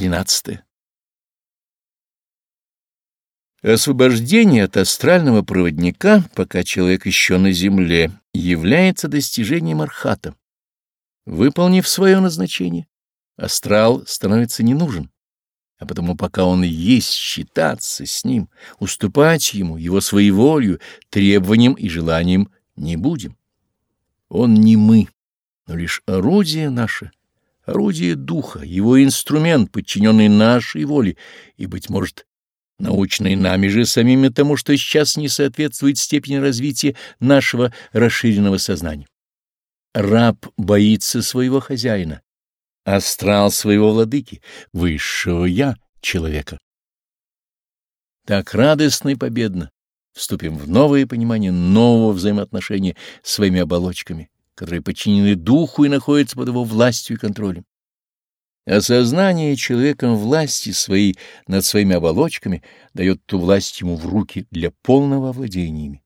13. Освобождение от астрального проводника, пока человек еще на земле, является достижением архата. Выполнив свое назначение, астрал становится не нужен, а потому пока он есть, считаться с ним, уступать ему, его своеволью, требованиям и желаниям не будем. Он не мы, но лишь орудие наше — орудие духа, его инструмент, подчиненный нашей воле, и, быть может, научный нами же самими тому, что сейчас не соответствует степени развития нашего расширенного сознания. Раб боится своего хозяина, астрал своего владыки, высшего «я» человека. Так радостно и победно вступим в новое понимание нового взаимоотношения с своими оболочками которые подчинены духу и находятся под его властью и контролем. Осознание человеком власти своей над своими оболочками дает ту власть ему в руки для полного овладения ими.